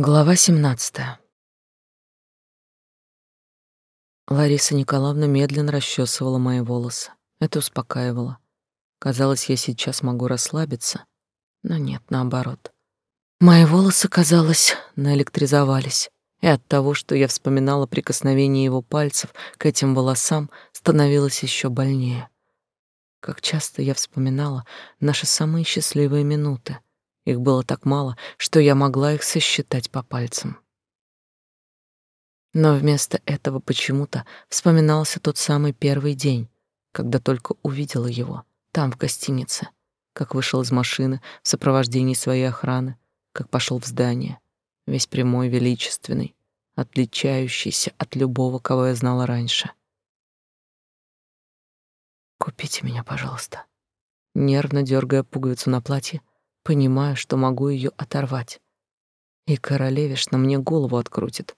Глава 17. Лариса Николаевна медленно расчесывала мои волосы. Это успокаивало. Казалось, я сейчас могу расслабиться, но нет, наоборот. Мои волосы, казалось, наэлектризовались, и от того, что я вспоминала прикосновение его пальцев к этим волосам, становилось еще больнее. Как часто я вспоминала наши самые счастливые минуты — их было так мало, что я могла их сосчитать по пальцам. Но вместо этого почему-то вспоминался тот самый первый день, когда только увидела его там, в гостинице, как вышел из машины в сопровождении своей охраны, как пошел в здание, весь прямой, величественный, отличающийся от любого, кого я знала раньше. «Купите меня, пожалуйста». Нервно дергая пуговицу на платье, понимая, что могу ее оторвать. И королевишна мне голову открутит.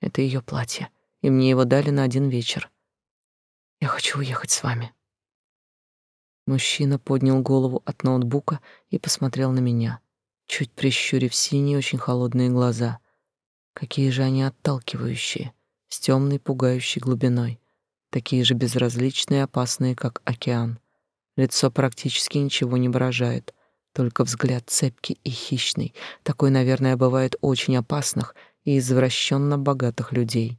Это ее платье, и мне его дали на один вечер. Я хочу уехать с вами. Мужчина поднял голову от ноутбука и посмотрел на меня, чуть прищурив синие, очень холодные глаза. Какие же они отталкивающие, с темной пугающей глубиной, такие же безразличные опасные, как океан. Лицо практически ничего не выражает, только взгляд цепкий и хищный. Такой, наверное, бывает очень опасных и извращенно богатых людей.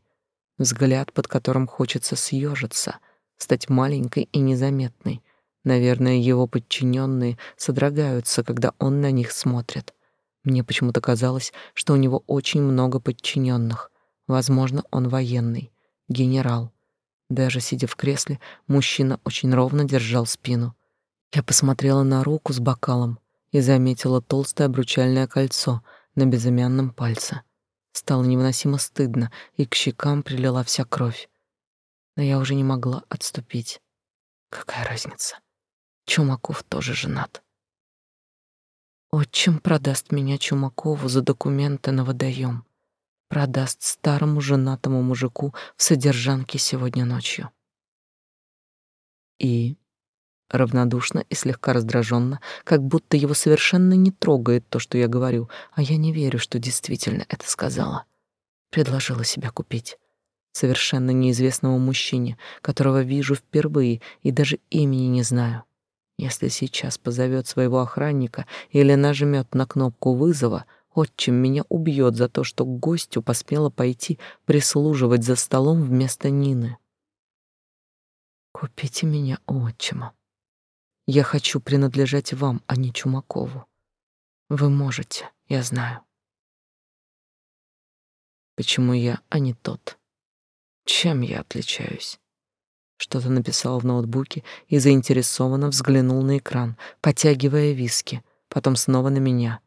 Взгляд, под которым хочется съежиться, стать маленькой и незаметной. Наверное, его подчиненные содрогаются, когда он на них смотрит. Мне почему-то казалось, что у него очень много подчиненных. Возможно, он военный, генерал. Даже сидя в кресле, мужчина очень ровно держал спину. Я посмотрела на руку с бокалом и заметила толстое обручальное кольцо на безымянном пальце. Стало невыносимо стыдно, и к щекам прилила вся кровь. Но я уже не могла отступить. Какая разница? Чумаков тоже женат. Отчим продаст меня Чумакову за документы на водоем. Продаст старому женатому мужику в содержанке сегодня ночью. И равнодушно и слегка раздраженно, как будто его совершенно не трогает то, что я говорю, а я не верю, что действительно это сказала. Предложила себя купить совершенно неизвестному мужчине, которого вижу впервые и даже имени не знаю. Если сейчас позовет своего охранника или нажмет на кнопку вызова, отчим меня убьет за то, что к гостю посмела пойти прислуживать за столом вместо Нины. Купите меня отчима. Я хочу принадлежать вам, а не Чумакову. Вы можете, я знаю. Почему я, а не тот? Чем я отличаюсь? Что-то написал в ноутбуке и заинтересованно взглянул на экран, потягивая виски, потом снова на меня.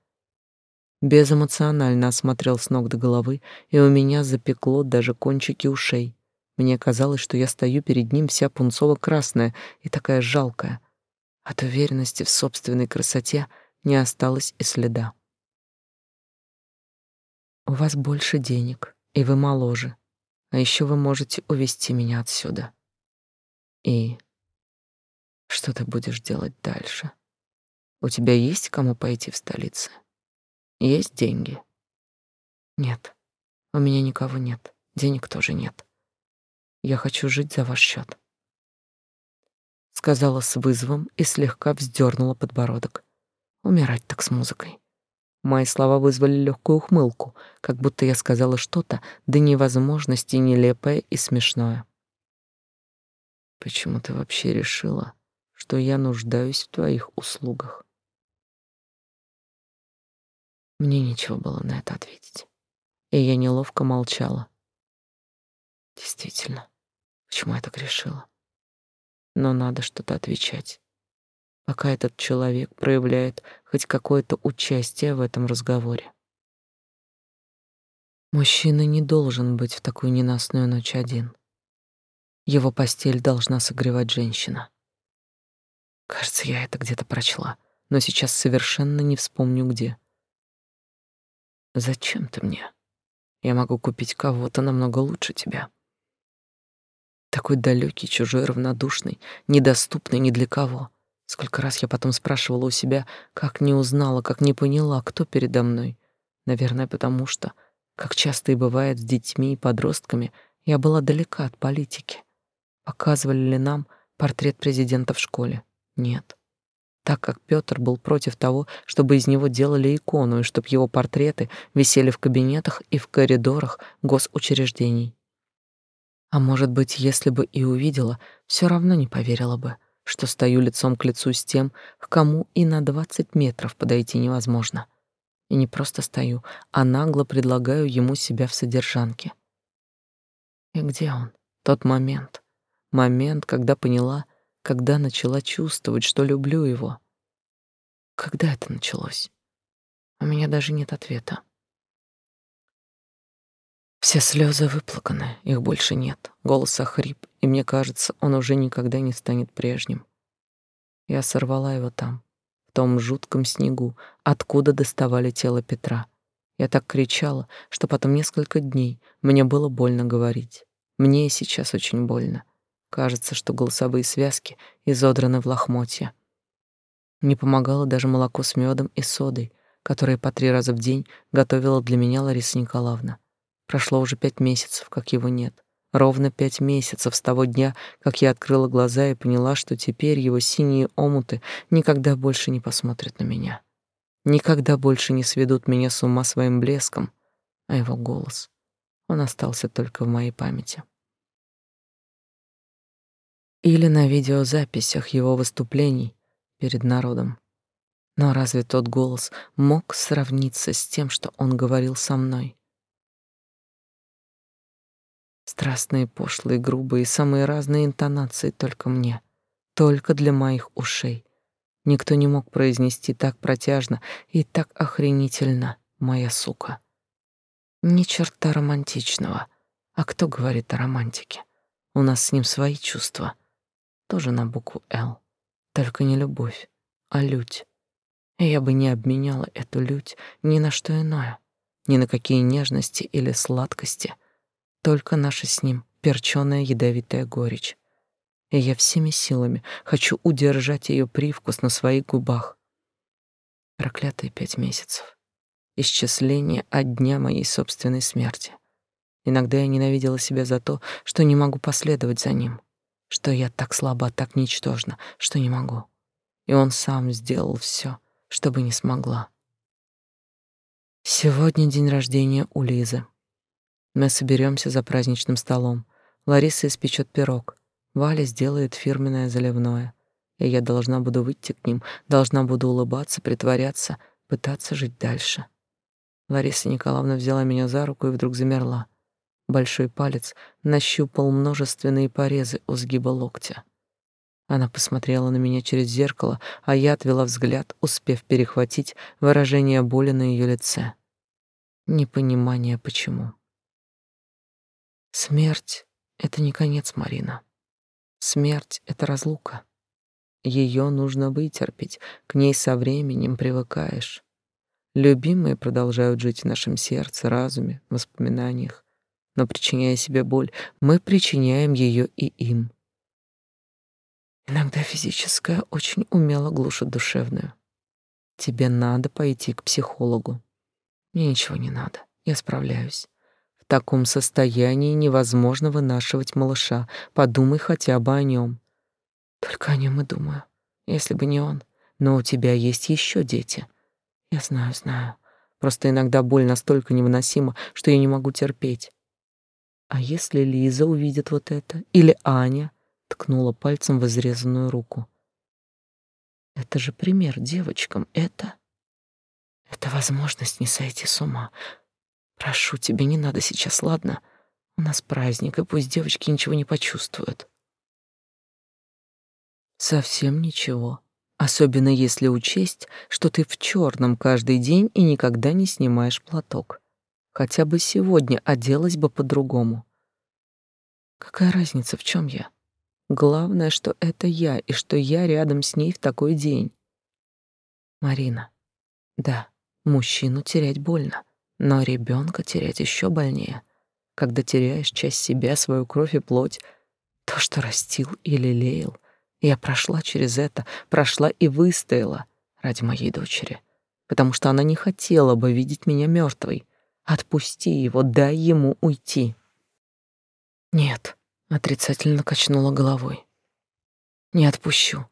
Безэмоционально осмотрел с ног до головы, и у меня запекло даже кончики ушей. Мне казалось, что я стою перед ним вся пунцово-красная и такая жалкая, от уверенности в собственной красоте не осталось и следа. У вас больше денег, и вы моложе. А еще вы можете увести меня отсюда. И что ты будешь делать дальше? У тебя есть кому пойти в столице? Есть деньги? Нет. У меня никого нет. Денег тоже нет. Я хочу жить за ваш счет сказала с вызовом и слегка вздернула подбородок. Умирать так с музыкой. Мои слова вызвали легкую ухмылку, как будто я сказала что-то до невозможности нелепое и смешное. Почему ты вообще решила, что я нуждаюсь в твоих услугах? Мне нечего было на это ответить, и я неловко молчала. Действительно, почему я так решила? Но надо что-то отвечать. Пока этот человек проявляет хоть какое-то участие в этом разговоре. Мужчина не должен быть в такую ненастную ночь один. Его постель должна согревать женщина. Кажется, я это где-то прочла, но сейчас совершенно не вспомню где. Зачем ты мне? Я могу купить кого-то намного лучше тебя. Такой далекий, чужой, равнодушный, недоступный ни для кого. Сколько раз я потом спрашивала у себя, как не узнала, как не поняла, кто передо мной. Наверное, потому что, как часто и бывает с детьми и подростками, я была далека от политики. Показывали ли нам портрет президента в школе? Нет. Так как Пётр был против того, чтобы из него делали икону и чтобы его портреты висели в кабинетах и в коридорах госучреждений. А может быть, если бы и увидела, все равно не поверила бы, что стою лицом к лицу с тем, к кому и на двадцать метров подойти невозможно. И не просто стою, а нагло предлагаю ему себя в содержанке. И где он? Тот момент. Момент, когда поняла, когда начала чувствовать, что люблю его. Когда это началось? У меня даже нет ответа. Все слезы выплаканы, их больше нет. Голос охрип, и мне кажется, он уже никогда не станет прежним. Я сорвала его там, в том жутком снегу, откуда доставали тело Петра. Я так кричала, что потом несколько дней мне было больно говорить. Мне сейчас очень больно. Кажется, что голосовые связки изодраны в лохмотья. Не помогало даже молоко с медом и содой, которое по три раза в день готовила для меня Лариса Николаевна. Прошло уже пять месяцев, как его нет. Ровно пять месяцев с того дня, как я открыла глаза и поняла, что теперь его синие омуты никогда больше не посмотрят на меня. Никогда больше не сведут меня с ума своим блеском, а его голос, он остался только в моей памяти. Или на видеозаписях его выступлений перед народом. Но разве тот голос мог сравниться с тем, что он говорил со мной? Страстные, пошлые, грубые, самые разные интонации только мне, только для моих ушей. Никто не мог произнести так протяжно и так охренительно, моя сука. Ни черта романтичного. А кто говорит о романтике? У нас с ним свои чувства. Тоже на букву «Л». Только не любовь, а лють. Я бы не обменяла эту лють ни на что иное, ни на какие нежности или сладкости — только наша с ним перчёная ядовитая горечь. И я всеми силами хочу удержать ее привкус на своих губах. Проклятые пять месяцев. Исчисление от дня моей собственной смерти. Иногда я ненавидела себя за то, что не могу последовать за ним, что я так слаба, так ничтожна, что не могу. И он сам сделал все, чтобы не смогла. Сегодня день рождения у Лизы. Мы соберемся за праздничным столом. Лариса испечет пирог. Валя сделает фирменное заливное. И я должна буду выйти к ним, должна буду улыбаться, притворяться, пытаться жить дальше. Лариса Николаевна взяла меня за руку и вдруг замерла. Большой палец нащупал множественные порезы у сгиба локтя. Она посмотрела на меня через зеркало, а я отвела взгляд, успев перехватить выражение боли на ее лице. Непонимание почему. Смерть — это не конец, Марина. Смерть — это разлука. Ее нужно вытерпеть, к ней со временем привыкаешь. Любимые продолжают жить в нашем сердце, разуме, воспоминаниях. Но причиняя себе боль, мы причиняем ее и им. Иногда физическая очень умело глушит душевную. Тебе надо пойти к психологу. Мне ничего не надо, я справляюсь. В таком состоянии невозможно вынашивать малыша. Подумай хотя бы о нем. Только о нем и думаю. Если бы не он. Но у тебя есть еще дети. Я знаю, знаю. Просто иногда боль настолько невыносима, что я не могу терпеть. А если Лиза увидит вот это? Или Аня? Ткнула пальцем в изрезанную руку. Это же пример девочкам. Это... Это возможность не сойти с ума. Прошу тебя, не надо сейчас, ладно? У нас праздник, и пусть девочки ничего не почувствуют. Совсем ничего. Особенно если учесть, что ты в черном каждый день и никогда не снимаешь платок. Хотя бы сегодня оделась бы по-другому. Какая разница, в чем я? Главное, что это я, и что я рядом с ней в такой день. Марина. Да, мужчину терять больно. Но ребенка терять еще больнее, когда теряешь часть себя, свою кровь и плоть, то, что растил и лелеял. Я прошла через это, прошла и выстояла ради моей дочери. потому что она не хотела бы видеть меня мертвой. Отпусти его, дай ему уйти. Нет, отрицательно качнула головой. Не отпущу.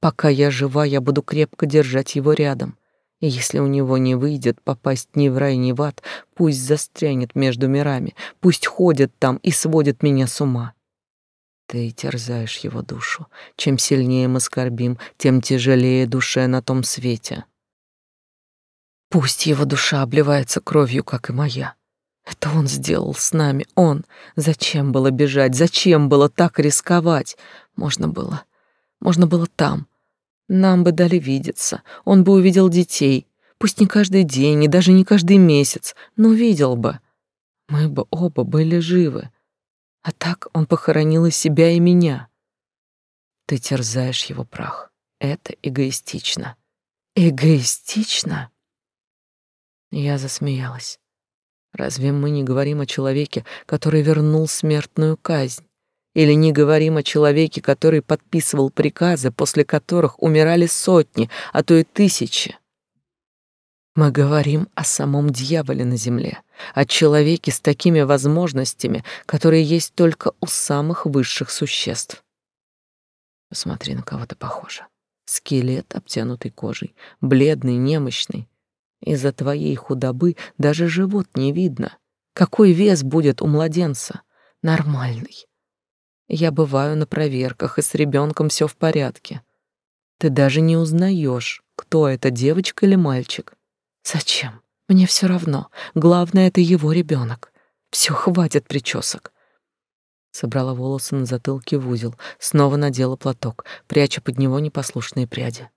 Пока я жива, я буду крепко держать его рядом. И если у него не выйдет попасть ни в рай, ни в ад, пусть застрянет между мирами, пусть ходит там и сводит меня с ума. Ты терзаешь его душу. Чем сильнее мы скорбим, тем тяжелее душе на том свете. Пусть его душа обливается кровью, как и моя. Это он сделал с нами, он. Зачем было бежать? Зачем было так рисковать? Можно было. Можно было там. Нам бы дали видеться. Он бы увидел детей. Пусть не каждый день, и даже не каждый месяц, но увидел бы. Мы бы оба были живы. А так он похоронил и себя, и меня. Ты терзаешь его прах. Это эгоистично. Эгоистично? Я засмеялась. Разве мы не говорим о человеке, который вернул смертную казнь? Или не говорим о человеке, который подписывал приказы, после которых умирали сотни, а то и тысячи? Мы говорим о самом дьяволе на земле, о человеке с такими возможностями, которые есть только у самых высших существ. Посмотри, на кого ты похожа. Скелет, обтянутый кожей, бледный, немощный, из-за твоей худобы даже живот не видно. Какой вес будет у младенца? Нормальный. Я бываю на проверках, и с ребенком все в порядке. Ты даже не узнаешь, кто это, девочка или мальчик. Зачем? Мне все равно. Главное, это его ребенок. Все, хватит причесок. Собрала волосы на затылке в узел, снова надела платок, пряча под него непослушные пряди.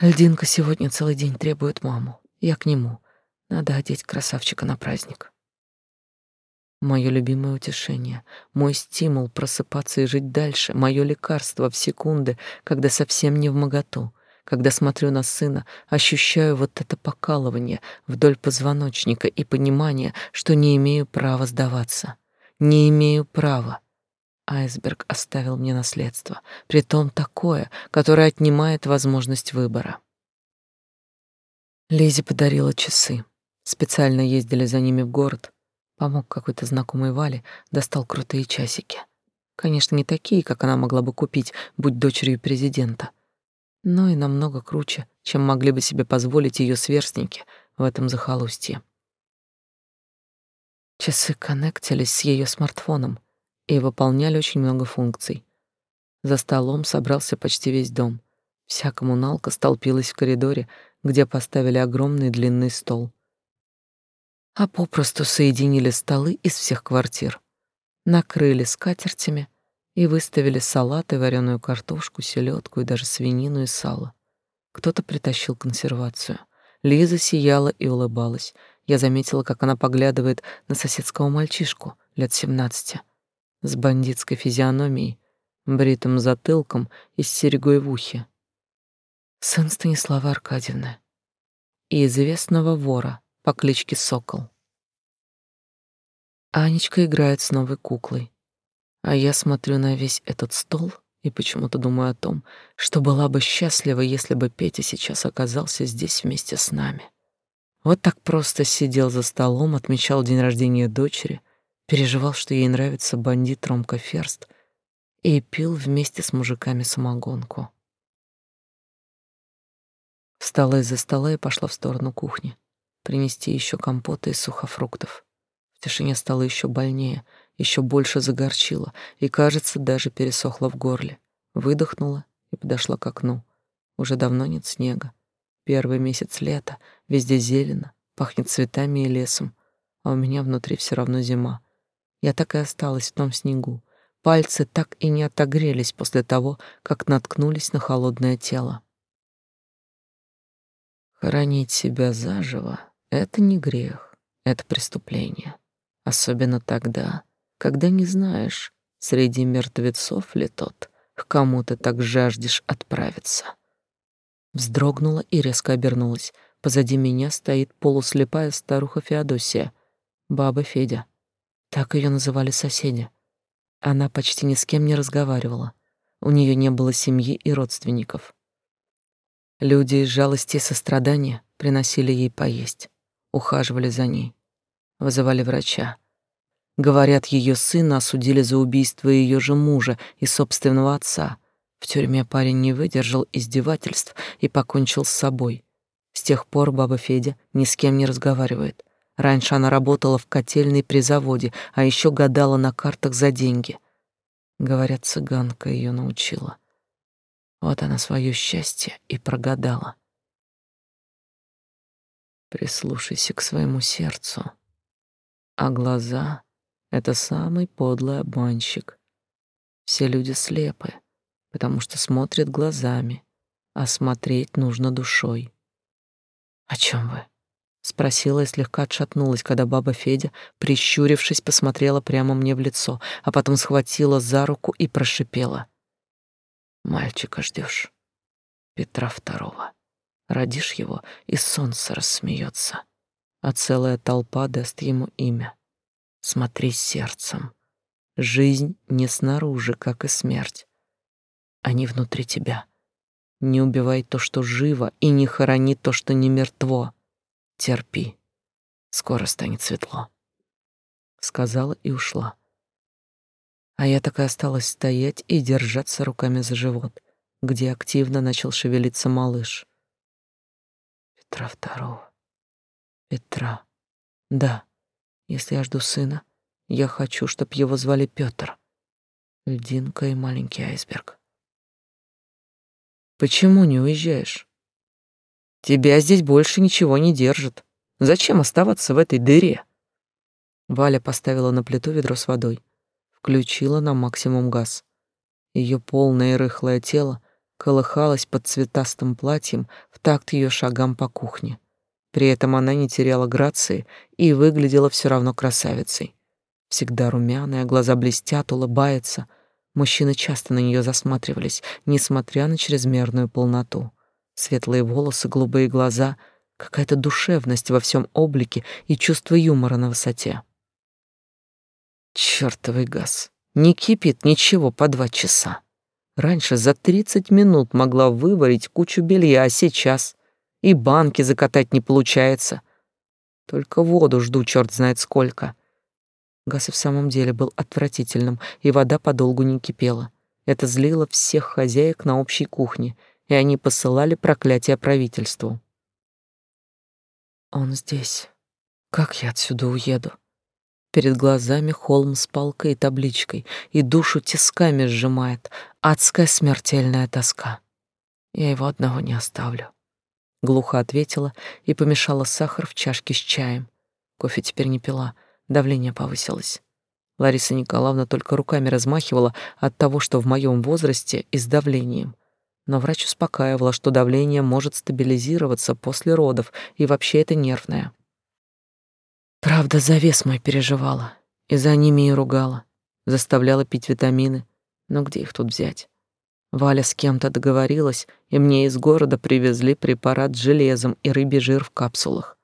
Льдинка сегодня целый день требует маму. Я к нему. Надо одеть красавчика на праздник. Мое любимое утешение, мой стимул просыпаться и жить дальше, мое лекарство в секунды, когда совсем не в моготу, когда смотрю на сына, ощущаю вот это покалывание вдоль позвоночника и понимание, что не имею права сдаваться. Не имею права. Айсберг оставил мне наследство, притом такое, которое отнимает возможность выбора. Лизе подарила часы. Специально ездили за ними в город. Помог какой-то знакомый Вале, достал крутые часики. Конечно, не такие, как она могла бы купить, будь дочерью президента, но и намного круче, чем могли бы себе позволить ее сверстники в этом захолустье. Часы коннектились с ее смартфоном и выполняли очень много функций. За столом собрался почти весь дом. Вся коммуналка столпилась в коридоре, где поставили огромный длинный стол. А попросту соединили столы из всех квартир, накрыли скатертями и выставили салаты, вареную картошку, селедку и даже свинину и сало. Кто-то притащил консервацию. Лиза сияла и улыбалась. Я заметила, как она поглядывает на соседского мальчишку лет семнадцати с бандитской физиономией, бритым затылком и с серьгой в ухе сын Станислава Аркадьевны и известного вора по кличке Сокол. Анечка играет с новой куклой, а я смотрю на весь этот стол и почему-то думаю о том, что была бы счастлива, если бы Петя сейчас оказался здесь вместе с нами. Вот так просто сидел за столом, отмечал день рождения дочери, переживал, что ей нравится бандит Ромка Ферст, и пил вместе с мужиками самогонку. Встала из-за стола и пошла в сторону кухни. Принести еще компота из сухофруктов. В тишине стало еще больнее, еще больше загорчило, и, кажется, даже пересохло в горле. Выдохнула и подошла к окну. Уже давно нет снега. Первый месяц лета, везде зелено, пахнет цветами и лесом, а у меня внутри все равно зима. Я так и осталась в том снегу. Пальцы так и не отогрелись после того, как наткнулись на холодное тело. Хоронить себя заживо — это не грех, это преступление. Особенно тогда, когда не знаешь, среди мертвецов ли тот, к кому ты так жаждешь отправиться. Вздрогнула и резко обернулась. Позади меня стоит полуслепая старуха Феодосия, баба Федя. Так ее называли соседи. Она почти ни с кем не разговаривала. У нее не было семьи и родственников. Люди из жалости и сострадания приносили ей поесть, ухаживали за ней, вызывали врача. Говорят, ее сына осудили за убийство ее же мужа и собственного отца. В тюрьме парень не выдержал издевательств и покончил с собой. С тех пор баба Федя ни с кем не разговаривает. Раньше она работала в котельной при заводе, а еще гадала на картах за деньги. Говорят, цыганка ее научила. Вот она свое счастье и прогадала. Прислушайся к своему сердцу. А глаза — это самый подлый обманщик. Все люди слепы, потому что смотрят глазами, а смотреть нужно душой. О чем вы? Спросила и слегка отшатнулась, когда баба Федя, прищурившись, посмотрела прямо мне в лицо, а потом схватила за руку и прошипела. «Мальчика ждешь, Петра Второго. Родишь его, и солнце рассмеется, а целая толпа даст ему имя. Смотри сердцем. Жизнь не снаружи, как и смерть. Они внутри тебя. Не убивай то, что живо, и не хорони то, что не мертво. Терпи. Скоро станет светло. Сказала и ушла. А я так и осталась стоять и держаться руками за живот, где активно начал шевелиться малыш. Петра второго. Петра. Да, если я жду сына, я хочу, чтобы его звали Петр. Льдинка и маленький айсберг. Почему не уезжаешь? Тебя здесь больше ничего не держит. Зачем оставаться в этой дыре? Валя поставила на плиту ведро с водой, включила на максимум газ. Ее полное и рыхлое тело колыхалось под цветастым платьем в такт ее шагам по кухне. При этом она не теряла грации и выглядела все равно красавицей. Всегда румяная, глаза блестят, улыбается. Мужчины часто на нее засматривались, несмотря на чрезмерную полноту. Светлые волосы, голубые глаза, какая-то душевность во всем облике и чувство юмора на высоте. Чёртовый газ. Не кипит ничего по два часа. Раньше за тридцать минут могла выварить кучу белья, а сейчас и банки закатать не получается. Только воду жду черт знает сколько. Газ и в самом деле был отвратительным, и вода подолгу не кипела. Это злило всех хозяек на общей кухне — и они посылали проклятие правительству. Он здесь. Как я отсюда уеду? Перед глазами холм с палкой и табличкой, и душу тисками сжимает адская смертельная тоска. Я его одного не оставлю. Глухо ответила и помешала сахар в чашке с чаем. Кофе теперь не пила, давление повысилось. Лариса Николаевна только руками размахивала от того, что в моем возрасте и с давлением но врач успокаивала, что давление может стабилизироваться после родов, и вообще это нервное. Правда, за вес мой переживала, и за ними и ругала, заставляла пить витамины, но где их тут взять? Валя с кем-то договорилась, и мне из города привезли препарат с железом и рыбий жир в капсулах.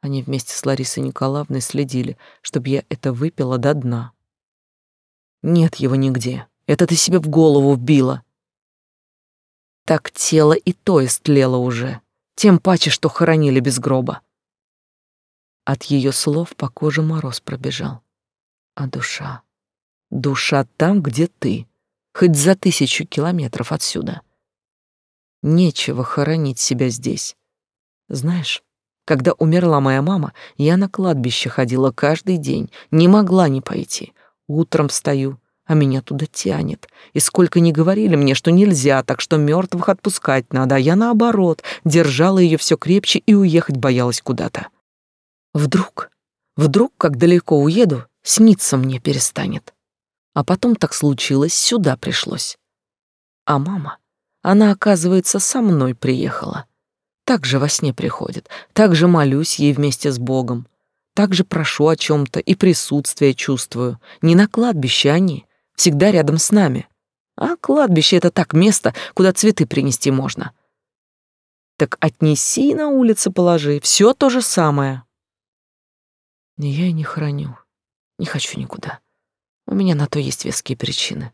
Они вместе с Ларисой Николаевной следили, чтобы я это выпила до дна. Нет его нигде. Это ты себе в голову вбила, так тело и то истлело уже, тем паче, что хоронили без гроба. От ее слов по коже мороз пробежал. А душа? Душа там, где ты, хоть за тысячу километров отсюда. Нечего хоронить себя здесь. Знаешь, когда умерла моя мама, я на кладбище ходила каждый день, не могла не пойти. Утром встаю, а меня туда тянет. И сколько ни говорили мне, что нельзя, так что мертвых отпускать надо, а я наоборот, держала ее все крепче и уехать боялась куда-то. Вдруг, вдруг, как далеко уеду, сниться мне перестанет. А потом так случилось, сюда пришлось. А мама, она, оказывается, со мной приехала. Так же во сне приходит, так же молюсь ей вместе с Богом. Так же прошу о чем то и присутствие чувствую. Не на кладбище они, всегда рядом с нами. А кладбище — это так место, куда цветы принести можно. Так отнеси на улице положи, все то же самое. Я и не храню, не хочу никуда. У меня на то есть веские причины.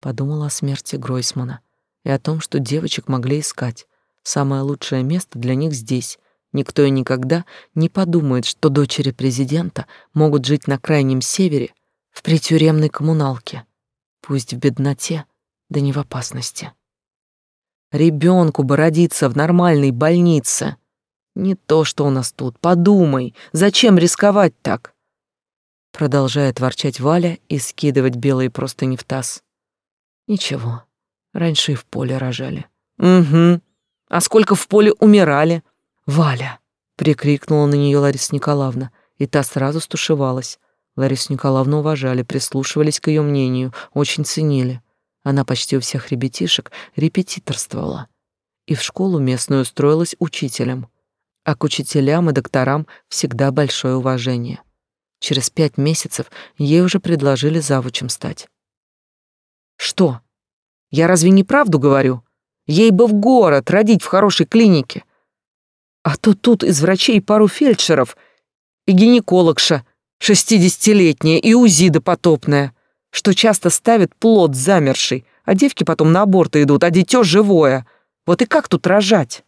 Подумала о смерти Гройсмана и о том, что девочек могли искать. Самое лучшее место для них здесь, Никто и никогда не подумает, что дочери президента могут жить на крайнем севере в притюремной коммуналке, пусть в бедноте, да не в опасности. Ребенку бы родиться в нормальной больнице. Не то, что у нас тут. Подумай, зачем рисковать так? Продолжает ворчать Валя и скидывать белые простыни в таз. Ничего, раньше и в поле рожали. Угу. А сколько в поле умирали? «Валя!» — прикрикнула на нее Лариса Николаевна, и та сразу стушевалась. Ларису Николаевну уважали, прислушивались к ее мнению, очень ценили. Она почти у всех ребятишек репетиторствовала. И в школу местную устроилась учителем. А к учителям и докторам всегда большое уважение. Через пять месяцев ей уже предложили завучем стать. «Что? Я разве не правду говорю? Ей бы в город родить в хорошей клинике. А то тут из врачей пару фельдшеров и гинекологша, шестидесятилетняя и УЗИ допотопная, что часто ставят плод замерший, а девки потом на аборты идут, а дитё живое. Вот и как тут рожать?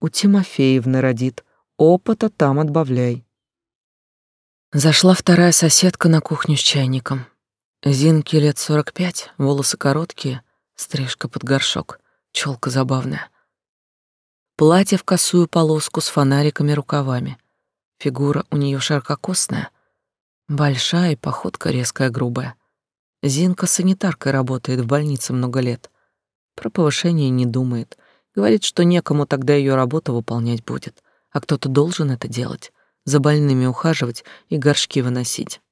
У Тимофеевны родит. Опыта там отбавляй. Зашла вторая соседка на кухню с чайником. Зинке лет сорок пять, волосы короткие, стрижка под горшок, челка забавная платье в косую полоску с фонариками рукавами. Фигура у нее ширококосная, большая и походка резкая, грубая. Зинка санитаркой работает в больнице много лет. Про повышение не думает. Говорит, что некому тогда ее работу выполнять будет, а кто-то должен это делать, за больными ухаживать и горшки выносить.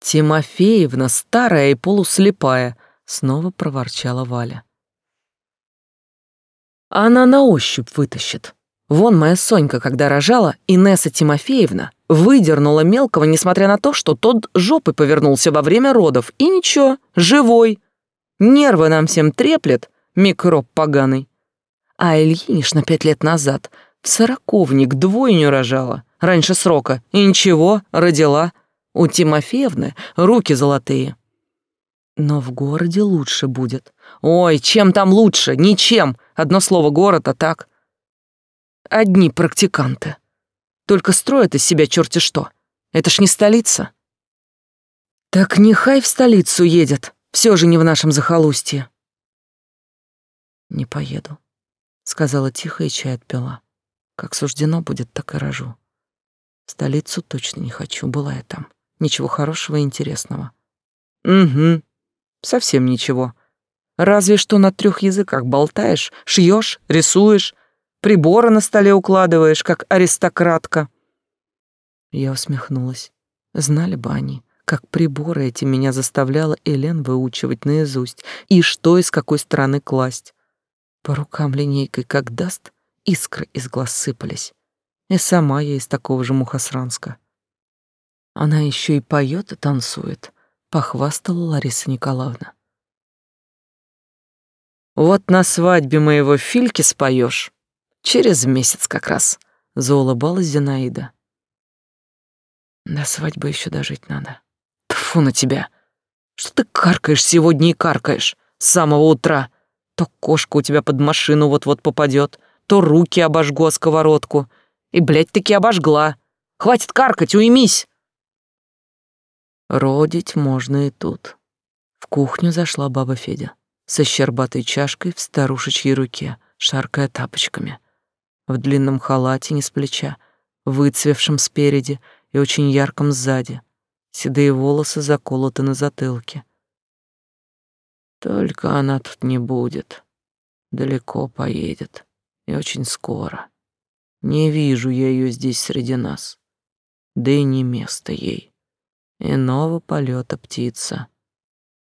«Тимофеевна старая и полуслепая», — снова проворчала Валя. Она на ощупь вытащит. Вон моя Сонька, когда рожала, Инесса Тимофеевна выдернула мелкого, несмотря на то, что тот жопой повернулся во время родов. И ничего, живой. Нервы нам всем треплет, микроб поганый. А Ильинична пять лет назад в сороковник двойню рожала, раньше срока, и ничего, родила. У Тимофеевны руки золотые. Но в городе лучше будет. Ой, чем там лучше? Ничем. Одно слово город, а так. Одни практиканты. Только строят из себя черти что. Это ж не столица. Так нехай в столицу едет. Все же не в нашем захолустье. Не поеду, сказала тихо и чай отпила. Как суждено будет, так и рожу. Столицу точно не хочу, была я там. Ничего хорошего и интересного. Угу. Совсем ничего. Разве что на трех языках болтаешь, шьешь, рисуешь, приборы на столе укладываешь, как аристократка. Я усмехнулась. Знали бы они, как приборы эти меня заставляла Элен выучивать наизусть, и что и с какой стороны класть. По рукам линейкой как даст, искры из глаз сыпались. И сама я из такого же Мухосранска. Она еще и поет и танцует — похвастала Лариса Николаевна. Вот на свадьбе моего Фильки споешь. Через месяц как раз, заулыбалась Зинаида. До свадьбы еще дожить надо. Тфу на тебя. Что ты каркаешь сегодня и каркаешь с самого утра? То кошка у тебя под машину вот-вот попадет, то руки обожгу о сковородку. И, блядь, таки обожгла. Хватит каркать, уймись. Родить можно и тут. В кухню зашла баба Федя со щербатой чашкой в старушечьей руке, шаркая тапочками. В длинном халате не с плеча, выцвевшем спереди и очень ярком сзади. Седые волосы заколоты на затылке. Только она тут не будет. Далеко поедет. И очень скоро. Не вижу я ее здесь среди нас. Да и не место ей иного полета птица.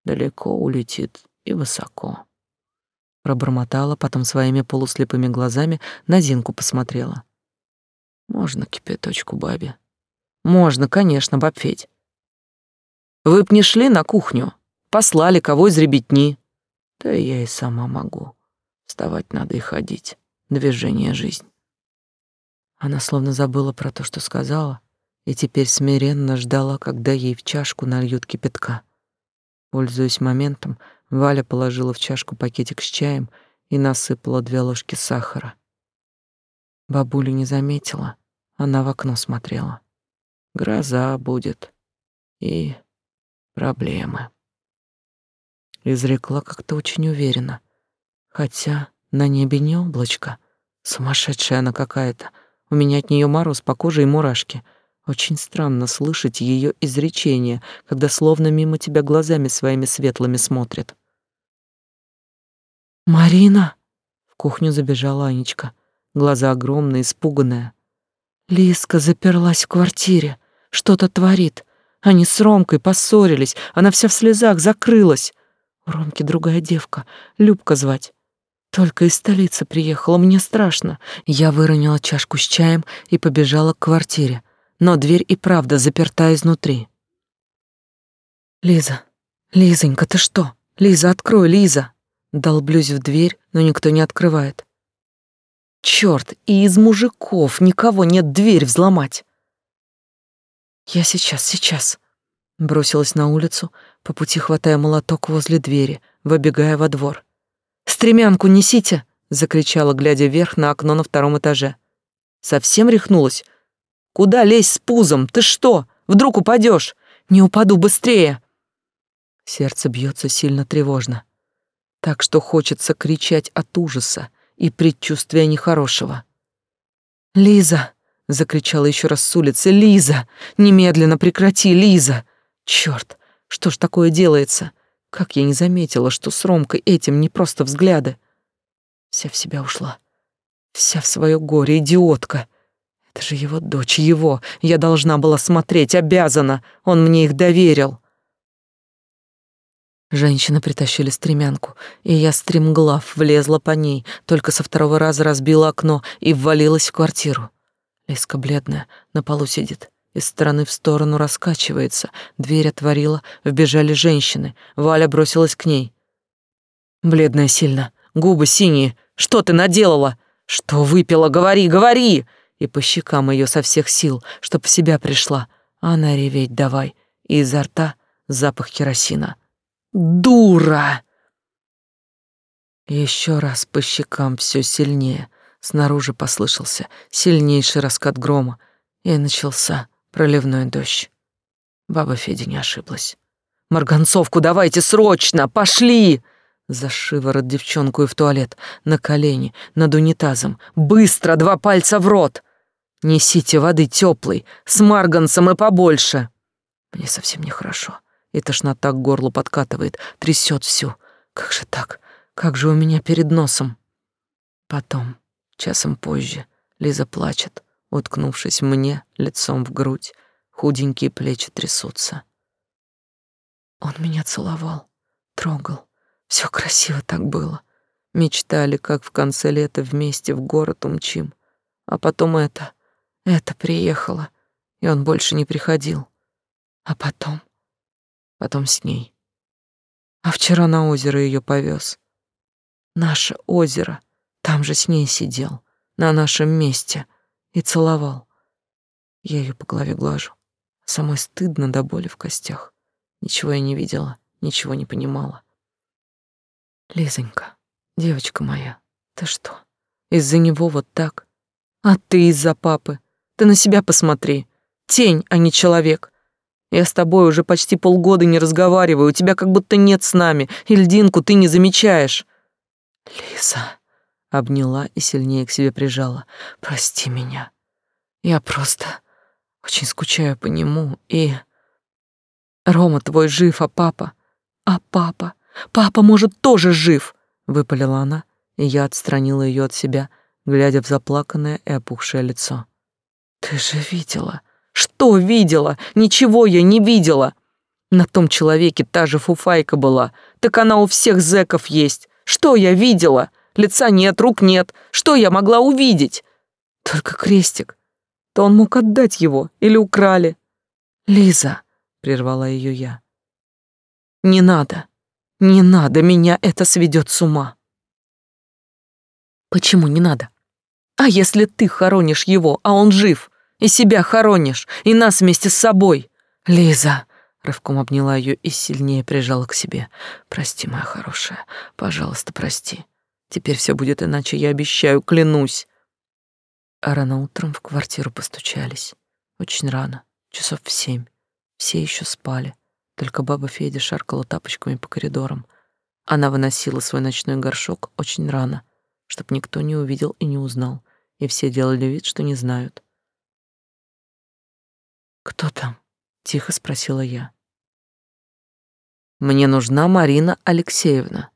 Далеко улетит и высоко. Пробормотала, потом своими полуслепыми глазами на Зинку посмотрела. Можно кипяточку бабе? Можно, конечно, баб Федь. Вы б не шли на кухню, послали кого из ребятни. Да я и сама могу. Вставать надо и ходить. Движение — жизнь. Она словно забыла про то, что сказала, и теперь смиренно ждала, когда ей в чашку нальют кипятка. Пользуясь моментом, Валя положила в чашку пакетик с чаем и насыпала две ложки сахара. Бабуля не заметила, она в окно смотрела. Гроза будет и проблемы. Изрекла как-то очень уверенно, хотя на небе не облачко. Сумасшедшая она какая-то. У меня от нее мороз по коже и мурашки. Очень странно слышать ее изречение, когда словно мимо тебя глазами своими светлыми смотрит. «Марина!» — в кухню забежала Анечка. Глаза огромные, испуганная. Лиска заперлась в квартире. Что-то творит. Они с Ромкой поссорились. Она вся в слезах, закрылась. У Ромки другая девка. Любка звать. Только из столицы приехала, мне страшно. Я выронила чашку с чаем и побежала к квартире. Но дверь и правда заперта изнутри. Лиза, Лизонька, ты что? Лиза, открой, Лиза. Долблюсь в дверь, но никто не открывает. Черт, и из мужиков никого нет дверь взломать. Я сейчас, сейчас. Бросилась на улицу, по пути хватая молоток возле двери, выбегая во двор. «Стремянку несите!» — закричала, глядя вверх на окно на втором этаже. «Совсем рехнулась? Куда лезть с пузом? Ты что? Вдруг упадешь? Не упаду быстрее!» Сердце бьется сильно тревожно, так что хочется кричать от ужаса и предчувствия нехорошего. «Лиза!» — закричала еще раз с улицы. «Лиза! Немедленно прекрати, Лиза! Черт, что ж такое делается? Как я не заметила, что с Ромкой этим не просто взгляды. Вся в себя ушла. Вся в свое горе, идиотка. Это же его дочь, его. Я должна была смотреть, обязана. Он мне их доверил. Женщины притащили стремянку, и я стремглав влезла по ней, только со второго раза разбила окно и ввалилась в квартиру. Лиска бледная, на полу сидит, из стороны в сторону раскачивается. Дверь отворила, вбежали женщины. Валя бросилась к ней. Бледная сильно, губы синие. «Что ты наделала? Что выпила? Говори, говори!» И по щекам ее со всех сил, чтоб в себя пришла. она реветь давай. И изо рта запах керосина. «Дура!» Еще раз по щекам все сильнее. Снаружи послышался сильнейший раскат грома, и начался проливной дождь. Баба Федя не ошиблась. «Марганцовку давайте срочно! Пошли!» За шиворот девчонку и в туалет, на колени, над унитазом. «Быстро! Два пальца в рот!» «Несите воды теплой, с марганцем и побольше!» Мне совсем нехорошо, и тошнота к горлу подкатывает, трясет всю. Как же так? Как же у меня перед носом? Потом, часом позже, Лиза плачет уткнувшись мне лицом в грудь, худенькие плечи трясутся. Он меня целовал, трогал. Все красиво так было. Мечтали, как в конце лета вместе в город умчим. А потом это, это приехало, и он больше не приходил. А потом, потом с ней. А вчера на озеро ее повез. Наше озеро, там же с ней сидел, на нашем месте — и целовал. Я ее по голове глажу. Самой стыдно до боли в костях. Ничего я не видела, ничего не понимала. Лизонька, девочка моя, ты что, из-за него вот так? А ты из-за папы. Ты на себя посмотри. Тень, а не человек. Я с тобой уже почти полгода не разговариваю, у тебя как будто нет с нами, и льдинку ты не замечаешь. Лиза, обняла и сильнее к себе прижала. Прости меня. Я просто очень скучаю по нему и Рома твой жив, а папа? А папа? Папа, может, тоже жив, выпалила она, и я отстранила ее от себя, глядя в заплаканное и опухшее лицо. Ты же видела? Что видела? Ничего я не видела. На том человеке та же фуфайка была. Так она у всех зэков есть. Что я видела? Лица нет, рук нет. Что я могла увидеть? Только крестик. То он мог отдать его или украли. Лиза, прервала ее я. Не надо. Не надо, меня это сведет с ума. Почему не надо? А если ты хоронишь его, а он жив, и себя хоронишь, и нас вместе с собой? Лиза, рывком обняла ее и сильнее прижала к себе. Прости, моя хорошая, пожалуйста, прости. Теперь все будет иначе, я обещаю, клянусь. А рано утром в квартиру постучались. Очень рано, часов в семь. Все еще спали. Только баба Федя шаркала тапочками по коридорам. Она выносила свой ночной горшок очень рано, чтоб никто не увидел и не узнал, и все делали вид, что не знают. «Кто там?» — тихо спросила я. «Мне нужна Марина Алексеевна».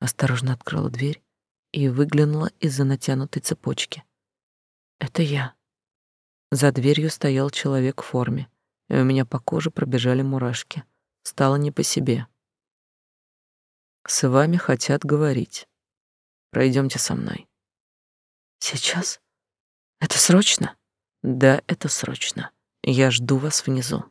Осторожно открыла дверь и выглянула из-за натянутой цепочки. «Это я». За дверью стоял человек в форме, и у меня по коже пробежали мурашки. Стало не по себе. «С вами хотят говорить. Пройдемте со мной». «Сейчас? Это срочно?» «Да, это срочно. Я жду вас внизу».